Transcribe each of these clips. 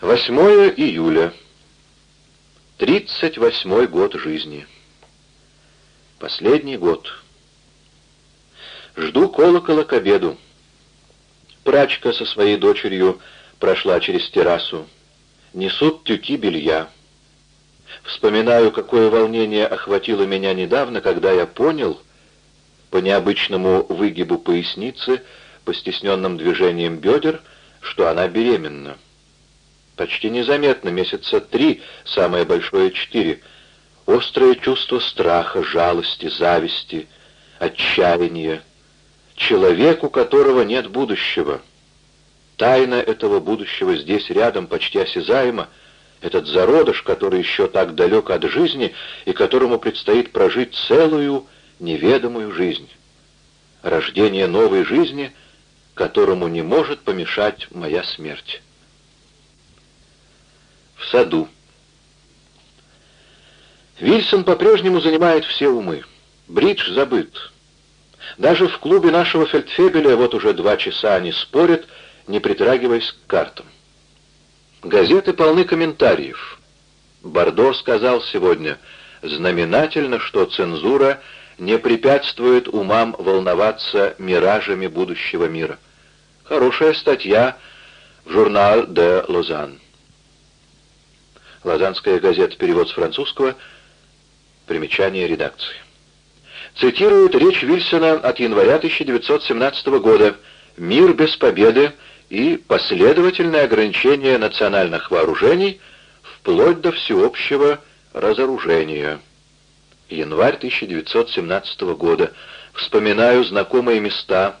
8 июля. 38 год жизни. Последний год. Жду колокола к обеду. Прачка со своей дочерью прошла через террасу. Несут тюки белья. Вспоминаю, какое волнение охватило меня недавно, когда я понял, по необычному выгибу поясницы, по стесненным движениям бедер, что она беременна. Почти незаметно, месяца три, самое большое четыре. Острое чувство страха, жалости, зависти, отчаяния. Человек, у которого нет будущего. Тайна этого будущего здесь рядом, почти осязаема. Этот зародыш, который еще так далек от жизни и которому предстоит прожить целую неведомую жизнь. Рождение новой жизни, которому не может помешать моя смерть. В саду. Вильсон по-прежнему занимает все умы. Бридж забыт. Даже в клубе нашего фельдфебеля вот уже два часа они спорят, не притрагиваясь к картам. Газеты полны комментариев. Бордо сказал сегодня знаменательно, что цензура не препятствует умам волноваться миражами будущего мира. Хорошая статья в журнал де Лозан. Лозанская газета, перевод с французского, примечание редакции. Цитирует речь Вильсона от января 1917 года «Мир без победы и последовательное ограничение национальных вооружений вплоть до всеобщего разоружения». Январь 1917 года. Вспоминаю знакомые места.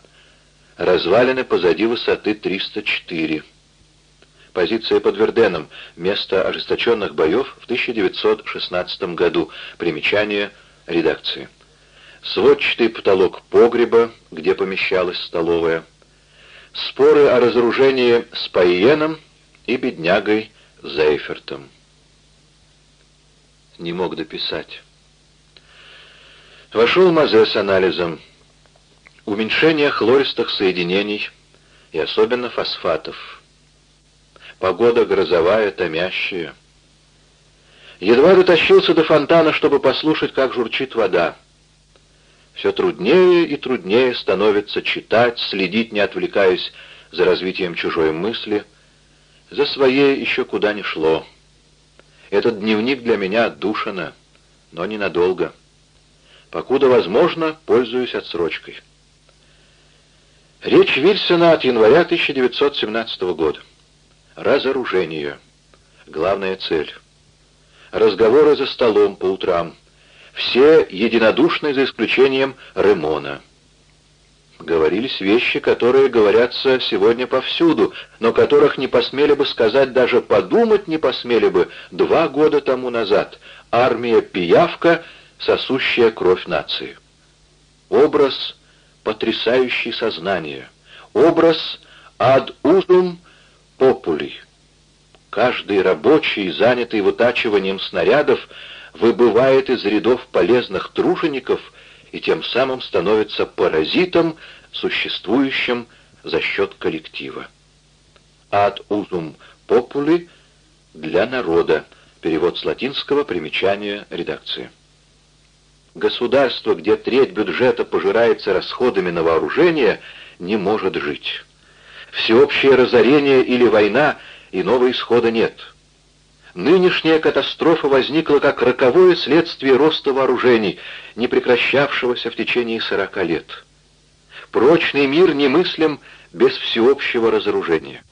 Развалины позади высоты 304. Позиция под Верденом. Место ожесточенных боев в 1916 году. Примечание редакции. Сводчатый потолок погреба, где помещалась столовая. Споры о разоружении с Пайеном и беднягой Зейфертом. Не мог дописать. Вошел Мазе с анализом. Уменьшение хлористых соединений и особенно фосфатов. Погода грозовая, томящая. Едва дотащился до фонтана, чтобы послушать, как журчит вода. Все труднее и труднее становится читать, следить, не отвлекаясь за развитием чужой мысли. За своей еще куда ни шло. Этот дневник для меня отдушина, но ненадолго. Покуда возможно, пользуюсь отсрочкой. Речь Вильсона от января 1917 года. Разоружение. Главная цель. Разговоры за столом по утрам. Все единодушны за исключением Ремона. Говорились вещи, которые говорятся сегодня повсюду, но которых не посмели бы сказать, даже подумать не посмели бы два года тому назад. Армия пиявка — сосущая кровь нации. Образ, потрясающий сознание. Образ ad usum populi. Каждый рабочий, занятый вытачиванием снарядов, выбывает из рядов полезных тружеников и тем самым становится паразитом, существующим за счет коллектива. Ad usum populi для народа. Перевод с латинского, примечание редакции. Государство, где треть бюджета пожирается расходами на вооружение, не может жить. Всеобщее разорение или война, иного исхода нет. Нынешняя катастрофа возникла как роковое следствие роста вооружений, не прекращавшегося в течение сорока лет. Прочный мир немыслим без всеобщего разоружения.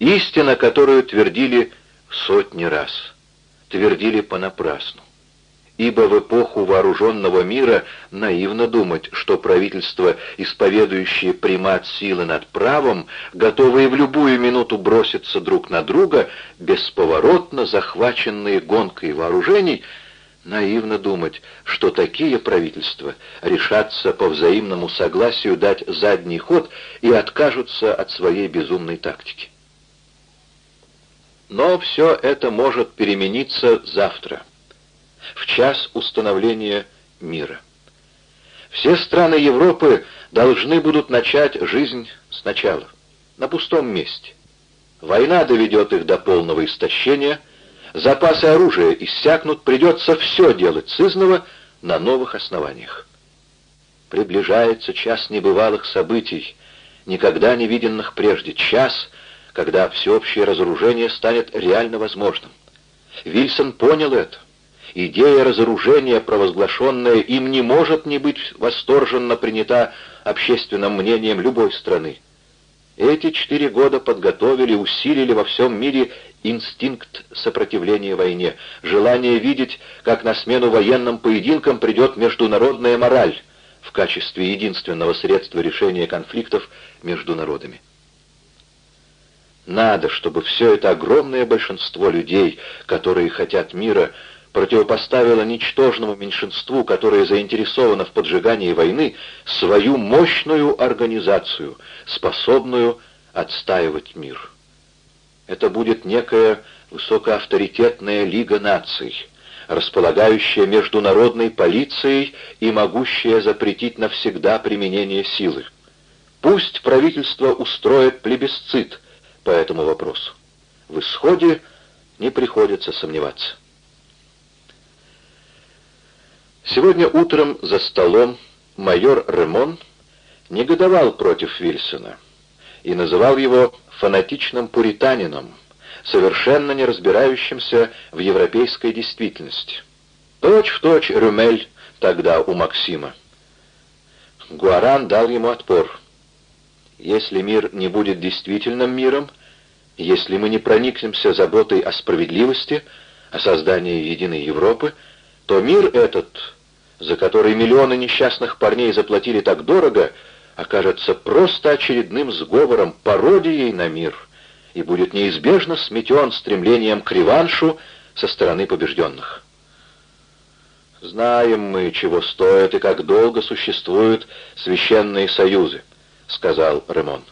Истина, которую твердили сотни раз, твердили понапрасну ибо в эпоху вооруженного мира наивно думать, что правительства, исповедующие примат силы над правом, готовые в любую минуту броситься друг на друга, бесповоротно захваченные гонкой вооружений, наивно думать, что такие правительства решатся по взаимному согласию дать задний ход и откажутся от своей безумной тактики. Но все это может перемениться завтра в час установления мира. Все страны Европы должны будут начать жизнь сначала, на пустом месте. Война доведет их до полного истощения, запасы оружия иссякнут, придется все делать сызново на новых основаниях. Приближается час небывалых событий, никогда не виденных прежде, час, когда всеобщее разоружение станет реально возможным. Вильсон понял это. Идея разоружения, провозглашенная им, не может не быть восторженно принята общественным мнением любой страны. Эти четыре года подготовили, усилили во всем мире инстинкт сопротивления войне, желание видеть, как на смену военным поединкам придет международная мораль в качестве единственного средства решения конфликтов между народами. Надо, чтобы все это огромное большинство людей, которые хотят мира, противопоставило ничтожному меньшинству, которое заинтересовано в поджигании войны, свою мощную организацию, способную отстаивать мир. Это будет некая высокоавторитетная лига наций, располагающая международной полицией и могущая запретить навсегда применение силы. Пусть правительство устроит плебисцит по этому вопросу. В исходе не приходится сомневаться. Сегодня утром за столом майор Ремон негодовал против Вильсона и называл его фанатичным пуританином, совершенно не разбирающимся в европейской действительности. Точь-в-точь точь Рюмель тогда у Максима. Гуаран дал ему отпор. Если мир не будет действительным миром, если мы не проникнемся заботой о справедливости, о создании единой Европы, то мир этот, за который миллионы несчастных парней заплатили так дорого, окажется просто очередным сговором, пародией на мир и будет неизбежно сметен стремлением к реваншу со стороны побежденных. «Знаем мы, чего стоят и как долго существуют священные союзы», — сказал Ремон.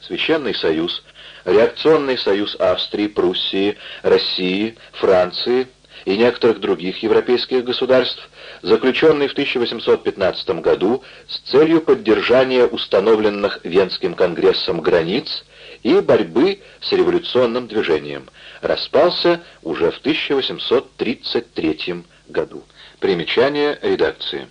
Священный союз, реакционный союз Австрии, Пруссии, России, Франции — и некоторых других европейских государств, заключенный в 1815 году с целью поддержания установленных Венским конгрессом границ и борьбы с революционным движением, распался уже в 1833 году. Примечание редакции.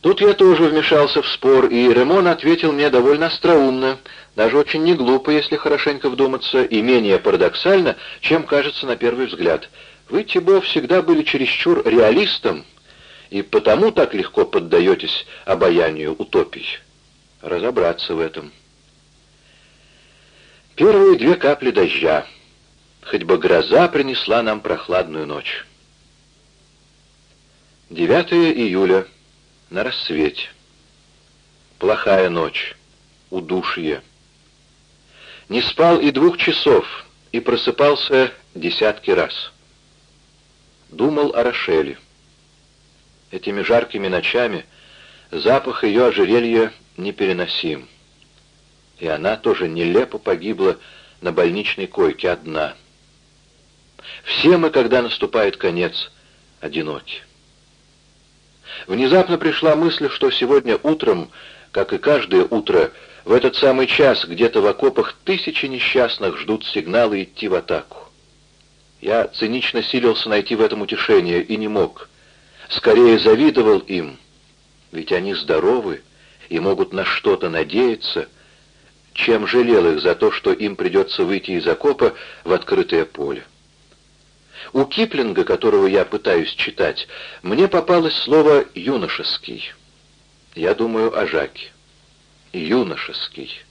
Тут я тоже вмешался в спор, и Ремон ответил мне довольно остроумно, даже очень не глупо, если хорошенько вдуматься, и менее парадоксально, чем кажется на первый взгляд — вы, Тибо, всегда были чересчур реалистом, и потому так легко поддаетесь обаянию утопий. Разобраться в этом. Первые две капли дождя. Хоть бы гроза принесла нам прохладную ночь. 9 июля. На рассвете. Плохая ночь. Удушье. Не спал и двух часов, и просыпался десятки раз думал о Рошеле. Этими жаркими ночами запах ее ожерелья непереносим. И она тоже нелепо погибла на больничной койке одна. Все мы, когда наступает конец, одиноки. Внезапно пришла мысль, что сегодня утром, как и каждое утро, в этот самый час где-то в окопах тысячи несчастных ждут сигналы идти в атаку. Я цинично силился найти в этом утешение и не мог. Скорее завидовал им, ведь они здоровы и могут на что-то надеяться, чем жалел их за то, что им придется выйти из окопа в открытое поле. У Киплинга, которого я пытаюсь читать, мне попалось слово «юношеский». Я думаю о Жаке. «Юношеский».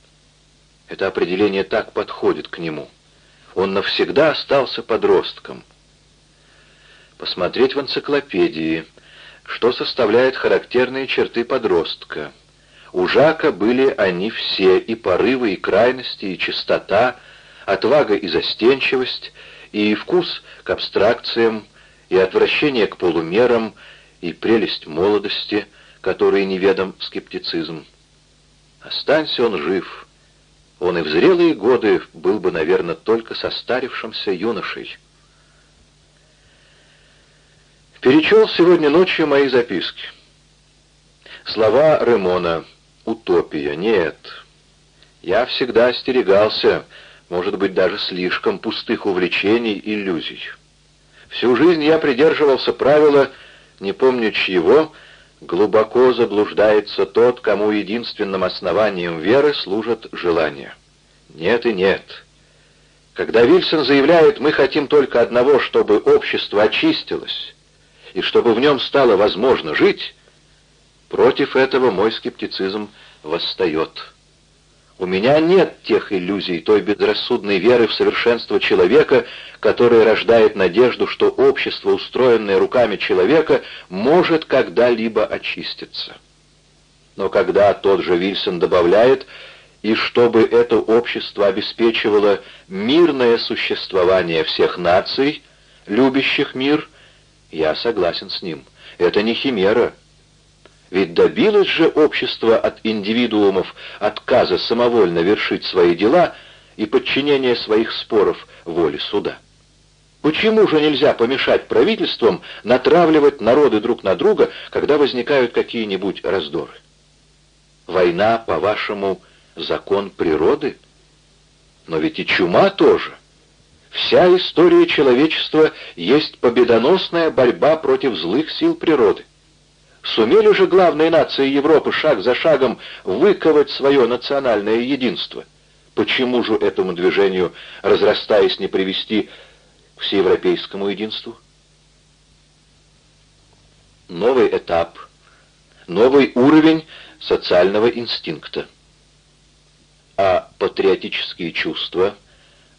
Это определение так подходит к нему он навсегда остался подростком. Посмотреть в энциклопедии, что составляет характерные черты подростка. У Жака были они все, и порывы, и крайности, и чистота, отвага и застенчивость, и вкус к абстракциям, и отвращение к полумерам, и прелесть молодости, которой неведом скептицизм. Останься он жив — он и в зрелые годы был бы, наверное, только состарившимся юношей. Перечел сегодня ночью мои записки. Слова Ремона «Утопия» — нет. Я всегда остерегался, может быть, даже слишком пустых увлечений, иллюзий. Всю жизнь я придерживался правила, не помню чьего, глубоко заблуждается тот, кому единственным основанием веры служат желания. Нет и нет. Когда Вильсон заявляет, мы хотим только одного, чтобы общество очистилось, и чтобы в нем стало возможно жить, против этого мой скептицизм восстает. У меня нет тех иллюзий, той безрассудной веры в совершенство человека, которая рождает надежду, что общество, устроенное руками человека, может когда-либо очиститься. Но когда тот же Вильсон добавляет, и чтобы это общество обеспечивало мирное существование всех наций, любящих мир, я согласен с ним. Это не химера. Ведь добилось же общество от индивидуумов отказа самовольно вершить свои дела и подчинения своих споров воле суда. Почему же нельзя помешать правительствам натравливать народы друг на друга, когда возникают какие-нибудь раздоры? Война, по-вашему, закон природы? Но ведь и чума тоже. Вся история человечества есть победоносная борьба против злых сил природы. Сумели же главные нации Европы шаг за шагом выковать свое национальное единство? Почему же этому движению, разрастаясь, не привести к всеевропейскому единству? Новый этап, новый уровень социального инстинкта. А патриотические чувства,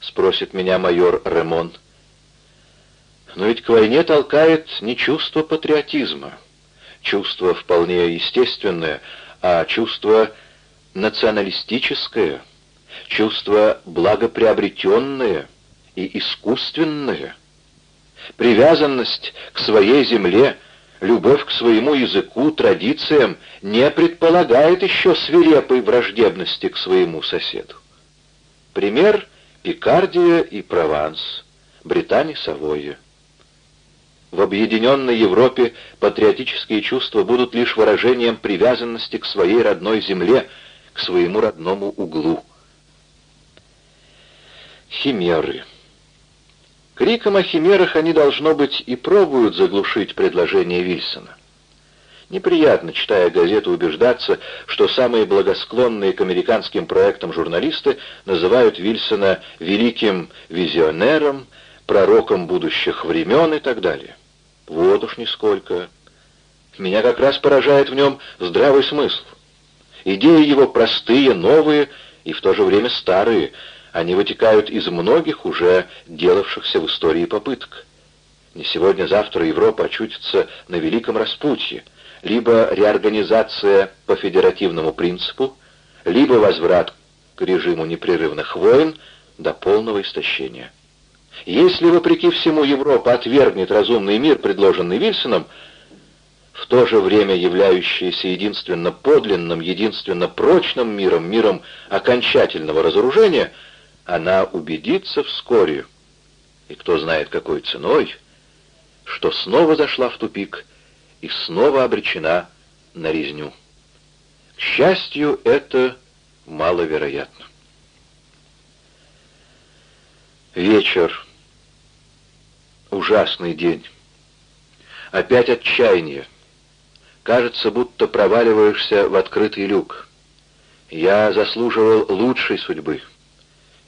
спросит меня майор Ремон, но ведь к войне толкает не чувство патриотизма, чувство вполне естественное, а чувство националистическое, чувство благоприобретенное и искусственное. Привязанность к своей земле, любовь к своему языку, традициям не предполагает еще свирепой враждебности к своему соседу. Пример — Пикардия и Прованс, Британия-Савойя. В объединенной Европе патриотические чувства будут лишь выражением привязанности к своей родной земле, к своему родному углу. Химеры. Криком о химерах они, должно быть, и пробуют заглушить предложение Вильсона. Неприятно, читая газету, убеждаться, что самые благосклонные к американским проектам журналисты называют Вильсона великим визионером, пророком будущих времен и так далее. Вот уж нисколько. Меня как раз поражает в нем здравый смысл. Идеи его простые, новые и в то же время старые. Они вытекают из многих уже делавшихся в истории попыток. Не сегодня-завтра Европа очутится на великом распутье. Либо реорганизация по федеративному принципу, либо возврат к режиму непрерывных войн до полного истощения. Если, вопреки всему, Европа отвергнет разумный мир, предложенный Вильсоном, в то же время являющийся единственно подлинным, единственно прочным миром, миром окончательного разоружения, она убедится вскоре, и кто знает какой ценой, что снова зашла в тупик и снова обречена на резню. К счастью, это маловероятно. Вечер. Ужасный день. Опять отчаяние. Кажется, будто проваливаешься в открытый люк. Я заслуживал лучшей судьбы.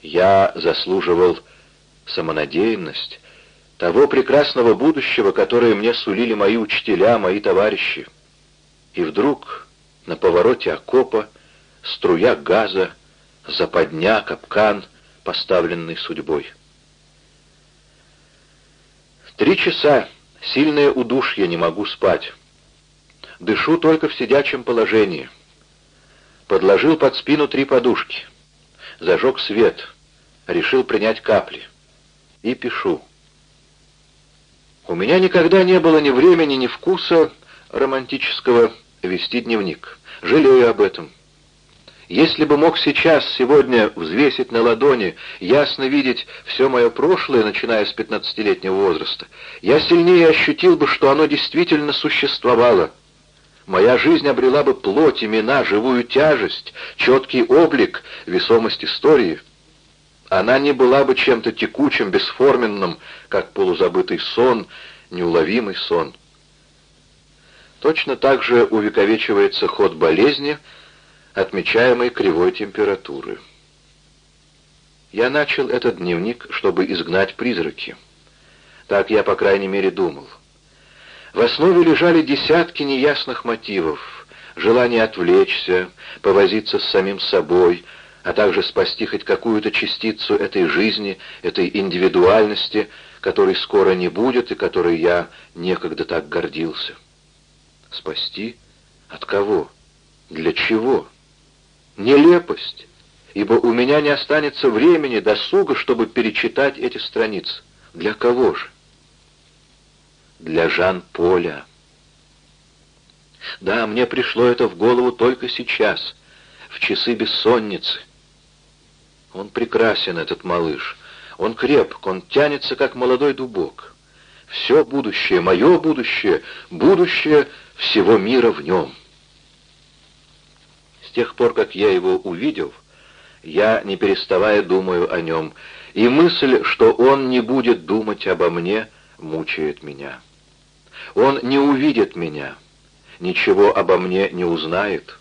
Я заслуживал самонадеянность, того прекрасного будущего, которое мне сулили мои учителя, мои товарищи. И вдруг на повороте окопа струя газа, западня, капкан, поставленный судьбой. Три часа, сильное удушье, не могу спать. Дышу только в сидячем положении. Подложил под спину три подушки. Зажег свет. Решил принять капли. И пишу. У меня никогда не было ни времени, ни вкуса романтического вести дневник. Жалею об этом. Если бы мог сейчас, сегодня, взвесить на ладони, ясно видеть все мое прошлое, начиная с пятнадцатилетнего возраста, я сильнее ощутил бы, что оно действительно существовало. Моя жизнь обрела бы плоть, имена, живую тяжесть, четкий облик, весомость истории. Она не была бы чем-то текучим, бесформенным, как полузабытый сон, неуловимый сон. Точно так же увековечивается ход болезни, отмечаемой кривой температуры. Я начал этот дневник, чтобы изгнать призраки. Так я, по крайней мере, думал. В основе лежали десятки неясных мотивов, желание отвлечься, повозиться с самим собой, а также спасти хоть какую-то частицу этой жизни, этой индивидуальности, которой скоро не будет и которой я некогда так гордился. Спасти? От кого? Для чего? Нелепость, ибо у меня не останется времени, досуга, чтобы перечитать эти страницы. Для кого же? Для Жан-Поля. Да, мне пришло это в голову только сейчас, в часы бессонницы. Он прекрасен, этот малыш. Он крепк, он тянется, как молодой дубок. Все будущее, мое будущее, будущее всего мира в нем. С тех пор, как я его увидел, я, не переставая, думаю о нем, и мысль, что он не будет думать обо мне, мучает меня. Он не увидит меня, ничего обо мне не узнает.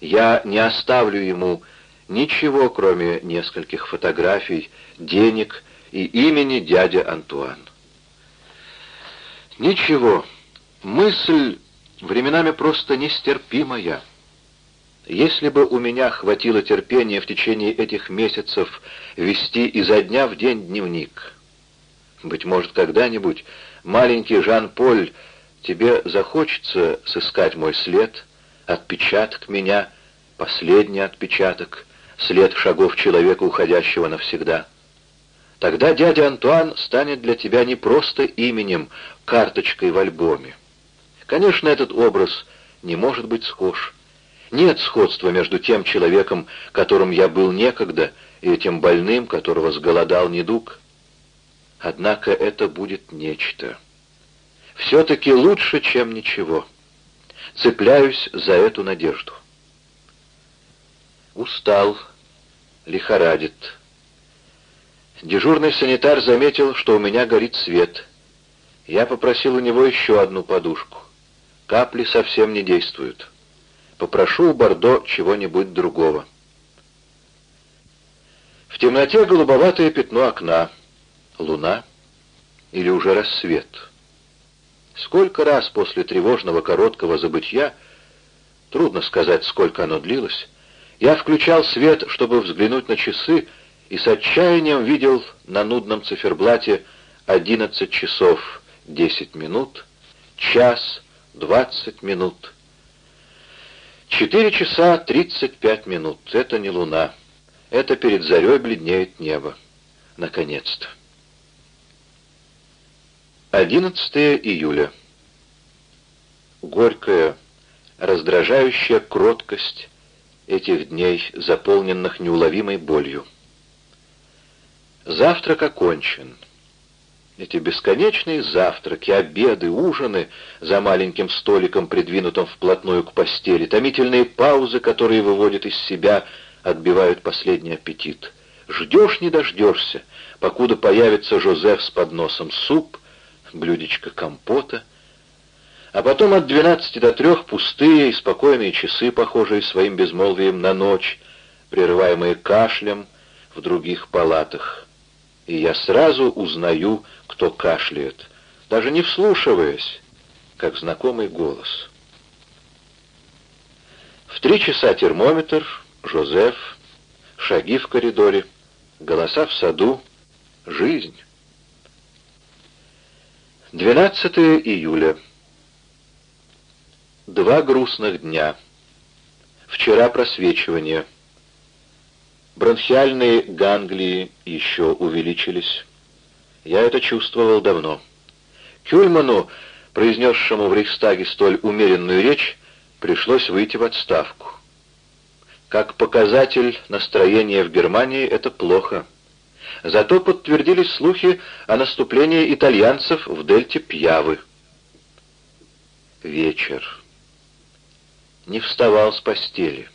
Я не оставлю ему ничего, кроме нескольких фотографий, денег и имени дядя Антуан. Ничего. Мысль временами просто нестерпимая. Если бы у меня хватило терпения в течение этих месяцев вести изо дня в день дневник, быть может, когда-нибудь, маленький Жан-Поль, тебе захочется сыскать мой след, отпечаток меня, последний отпечаток, след шагов человека, уходящего навсегда. Тогда дядя Антуан станет для тебя не просто именем, карточкой в альбоме. Конечно, этот образ не может быть схож. Нет сходства между тем человеком, которым я был некогда, и этим больным, которого сголодал недуг. Однако это будет нечто. Все-таки лучше, чем ничего. Цепляюсь за эту надежду. Устал, лихорадит. Дежурный санитар заметил, что у меня горит свет. Я попросил у него еще одну подушку. Капли совсем не действуют. Попрошу у Бордо чего-нибудь другого. В темноте голубоватое пятно окна. Луна или уже рассвет. Сколько раз после тревожного короткого забытья, трудно сказать, сколько оно длилось, я включал свет, чтобы взглянуть на часы, и с отчаянием видел на нудном циферблате 11 часов 10 минут, час 20 минут. 4 часа 35 минут. Это не луна. Это перед зарей бледнеет небо. Наконец-то. 11 июля. Горькая, раздражающая кроткость этих дней, заполненных неуловимой болью. Завтрак окончен. Эти бесконечные завтраки, обеды, ужины за маленьким столиком, придвинутым вплотную к постели, томительные паузы, которые выводят из себя, отбивают последний аппетит. Ждешь, не дождешься, покуда появится Жозеф с подносом суп, блюдечко компота, а потом от двенадцати до трех пустые и спокойные часы, похожие своим безмолвием на ночь, прерываемые кашлем в других палатах и я сразу узнаю, кто кашляет, даже не вслушиваясь, как знакомый голос. В три часа термометр, Жозеф, шаги в коридоре, голоса в саду, жизнь. 12 июля. Два грустных дня. Вчера просвечивание. Бронхиальные ганглии еще увеличились. Я это чувствовал давно. Кюльману, произнесшему в Рейхстаге столь умеренную речь, пришлось выйти в отставку. Как показатель настроения в Германии это плохо. Зато подтвердились слухи о наступлении итальянцев в дельте Пьявы. Вечер. не вставал с постели.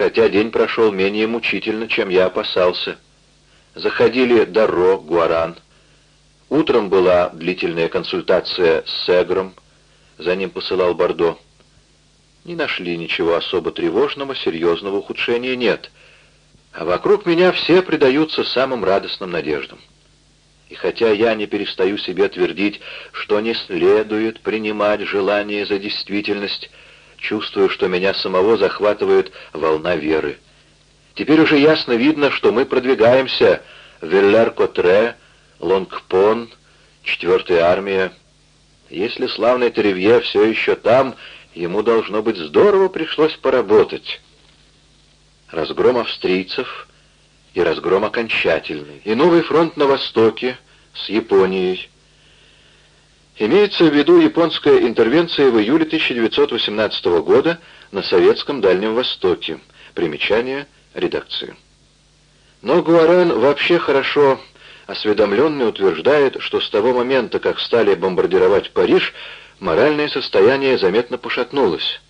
Хотя день прошел менее мучительно, чем я опасался. Заходили Дарро, Гуаран. Утром была длительная консультация с Сегром, за ним посылал Бордо. Не нашли ничего особо тревожного, серьезного ухудшения нет. А вокруг меня все предаются самым радостным надеждам. И хотя я не перестаю себе твердить, что не следует принимать желание за действительность, чувствую, что меня самого захватывает волна веры. Теперь уже ясно видно, что мы продвигаемся. Веллер-Котре, Лонгпон, четвертая армия. Если славный Теревье все еще там, ему, должно быть, здорово пришлось поработать. Разгром австрийцев и разгром окончательный. И новый фронт на востоке с Японией. Имеется в виду японская интервенция в июле 1918 года на Советском Дальнем Востоке. Примечание редакции. Но Гуаран вообще хорошо осведомленный утверждает, что с того момента, как стали бомбардировать Париж, моральное состояние заметно пошатнулось.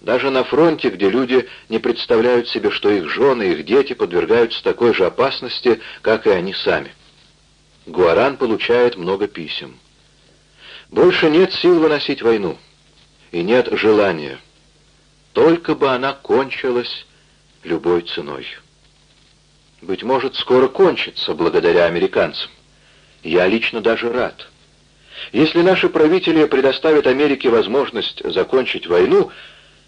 Даже на фронте, где люди не представляют себе, что их жены, их дети подвергаются такой же опасности, как и они сами. Гуаран получает много писем. Больше нет сил выносить войну. И нет желания. Только бы она кончилась любой ценой. Быть может, скоро кончится, благодаря американцам. Я лично даже рад. Если наши правители предоставят Америке возможность закончить войну,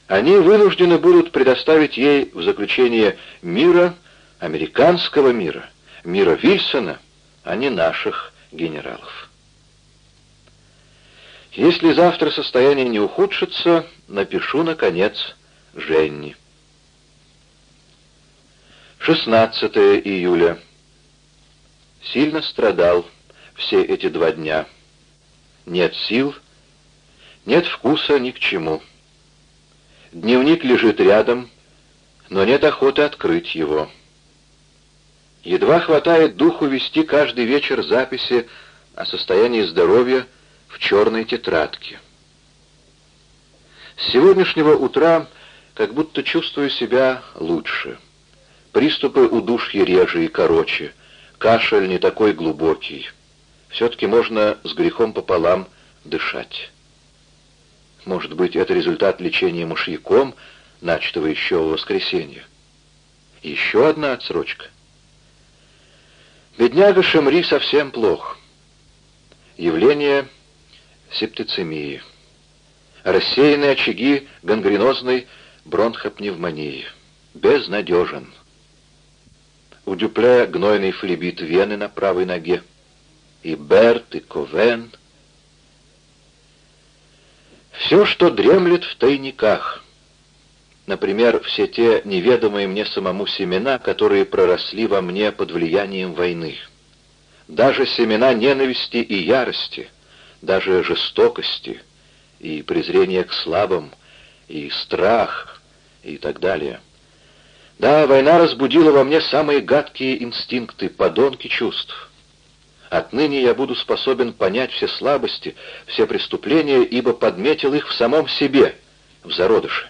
они вынуждены будут предоставить ей в заключение мира, американского мира, мира Вильсона, а не наших генералов. Если завтра состояние не ухудшится, напишу, наконец, Женни. 16 июля. Сильно страдал все эти два дня. Нет сил, нет вкуса ни к чему. Дневник лежит рядом, но нет охоты открыть его. Едва хватает духу вести каждый вечер записи о состоянии здоровья в черной тетрадке. С сегодняшнего утра как будто чувствую себя лучше. Приступы удушья реже и короче, кашель не такой глубокий. Все-таки можно с грехом пополам дышать. Может быть, это результат лечения мышьяком, начатого еще в воскресенье. Еще одна отсрочка. Бедняга Шемри совсем плох. Явление септицемии. Рассеянные очаги гангренозной бронхопневмонии. Безнадежен. У Дюпле гнойный флебит вены на правой ноге. И Берт, и Ковен — все, что дремлет в тайниках. Например, все те неведомые мне самому семена, которые проросли во мне под влиянием войны. Даже семена ненависти и ярости, даже жестокости и презрения к слабым, и страх, и так далее. Да, война разбудила во мне самые гадкие инстинкты, подонки чувств. Отныне я буду способен понять все слабости, все преступления, ибо подметил их в самом себе, в зародыше.